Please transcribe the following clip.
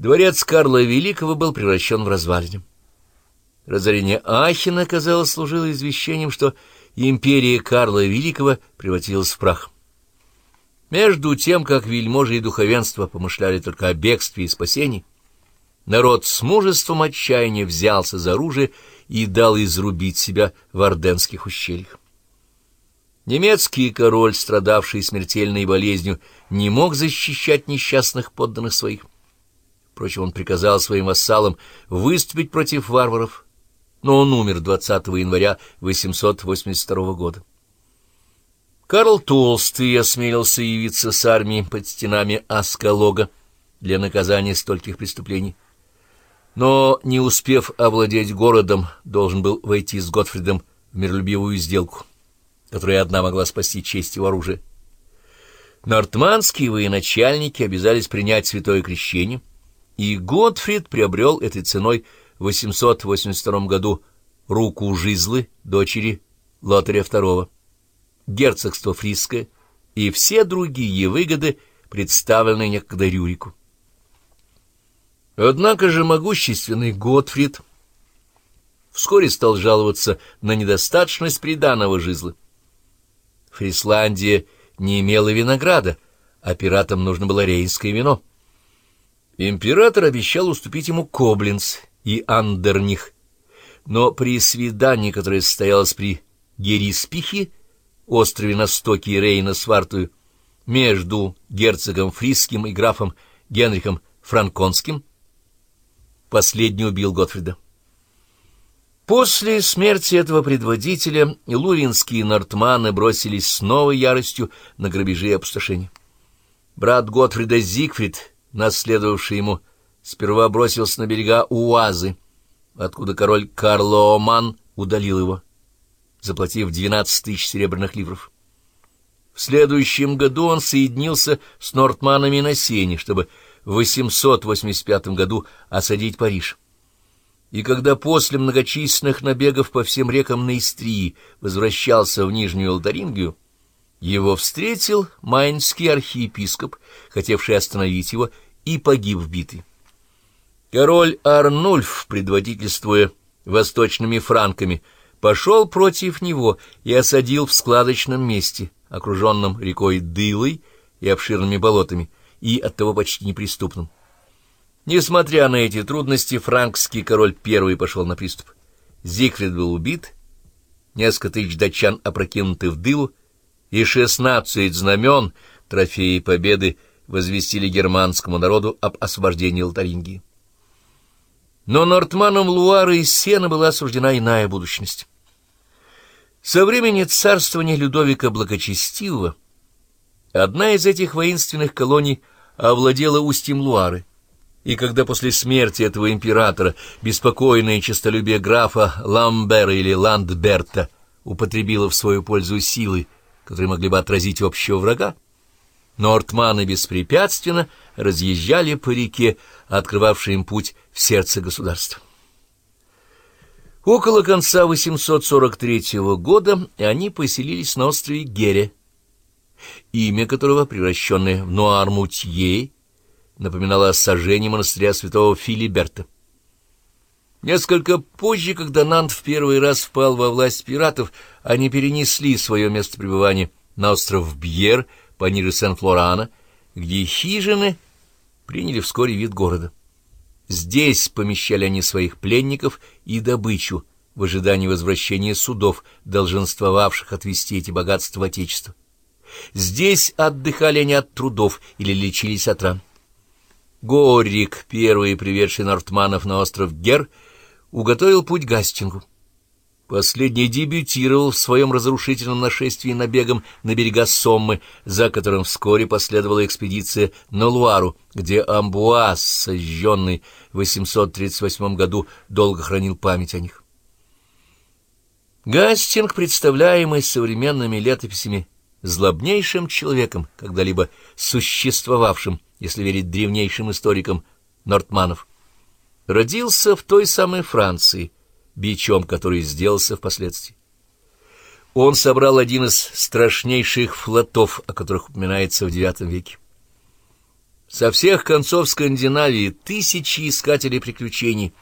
Дворец Карла Великого был превращен в развалины. Разорение Ахина, казалось, служило извещением, что империя Карла Великого превратилась в прах. Между тем, как вельможи и духовенство помышляли только о бегстве и спасении, народ с мужеством отчаяния взялся за оружие и дал изрубить себя в орденских ущельях. Немецкий король, страдавший смертельной болезнью, не мог защищать несчастных подданных своих. Впрочем, он приказал своим вассалам выступить против варваров, но он умер 20 января 882 года. Карл Толстый осмелился явиться с армией под стенами Аскалога для наказания стольких преступлений. Но, не успев овладеть городом, должен был войти с Готфридом в миролюбивую сделку, которая одна могла спасти честь его оружия. Нортманские военачальники обязались принять святое крещение, и Готфрид приобрел этой ценой в 882 году руку Жизлы, дочери Лотаря II герцогство Фриское и все другие выгоды, представленные некогда Рюрику. Однако же могущественный Готфрид вскоре стал жаловаться на недостаточность приданого жизла. Фрисландия не имела винограда, а пиратам нужно было рейнское вино. Император обещал уступить ему Коблинц и Андерних, но при свидании, которое состоялось при Гериспихе, острове на стоке Рейна Свартую, между герцогом Фрисским и графом Генрихом Франконским. Последний убил Готфрида. После смерти этого предводителя луринские нортманы бросились с новой яростью на грабежи и опустошения. Брат Готфрида Зигфрид, наследовавший ему, сперва бросился на берега Уазы, откуда король Карлооман удалил его заплатив 12 тысяч серебряных ливров. В следующем году он соединился с нортманами на Сене, чтобы в 885 году осадить Париж. И когда после многочисленных набегов по всем рекам Наистрии возвращался в Нижнюю Алтарингию, его встретил майнский архиепископ, хотевший остановить его, и погиб в битве. Король Арнульф, предводительствуя восточными франками, пошел против него и осадил в складочном месте, окруженном рекой Дылой и обширными болотами, и оттого почти неприступным. Несмотря на эти трудности, франкский король первый пошел на приступ. Зигфрид был убит, несколько тысяч датчан опрокинуты в дылу, и шестнадцать знамен, трофеи победы, возвестили германскому народу об освобождении Лотарингии. Но нортманам Луары и Сена была осуждена иная будущность. Со времени царствования Людовика Благочестивого одна из этих воинственных колоний овладела устьем Луары, и когда после смерти этого императора беспокойное честолюбие графа Ламбера или Ландберта употребило в свою пользу силы, которые могли бы отразить общего врага, Нортманы беспрепятственно разъезжали по реке, открывавшей им путь в сердце государства. Около конца 843 года они поселились на острове Гере, имя которого, превращенное в Нуармутье, напоминало о сожжении монастыря святого Филиберта. Несколько позже, когда Нант в первый раз впал во власть пиратов, они перенесли свое место пребывания на остров Бьер, пониже Сен-Флорана, где хижины приняли вскоре вид города. Здесь помещали они своих пленников и добычу в ожидании возвращения судов, долженствовавших отвезти эти богатства в Отечество. Здесь отдыхали они от трудов или лечились от ран. Горик, первый приведший нортманов на остров Гер, уготовил путь Гастингу. Последний дебютировал в своем разрушительном нашествии набегом на берега Соммы, за которым вскоре последовала экспедиция на Луару, где Амбуаз, сожженный в 838 году, долго хранил память о них. Гастинг, представляемый современными летописями злобнейшим человеком, когда-либо существовавшим, если верить древнейшим историкам Нортманов, родился в той самой Франции – бичом, который сделался впоследствии. Он собрал один из страшнейших флотов, о которых упоминается в IX веке. Со всех концов Скандинавии тысячи искателей приключений